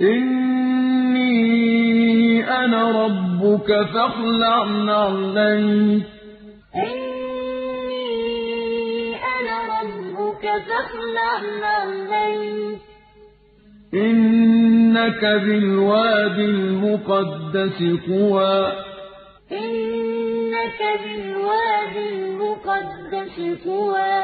إِنِّي أَنَا رَبُّكَ فَاخْلَعْ نَعْلَيْكَ إِنِّي أَنَا رَبُّكَ فَاخْلَعْ نَعْلَيْكَ إِنَّكَ بِالْوَادِ الْمُقَدَّسِ طُوًى إِنَّكَ بِالْوَادِ الْمُقَدَّسِ طُوًى